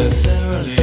necessarily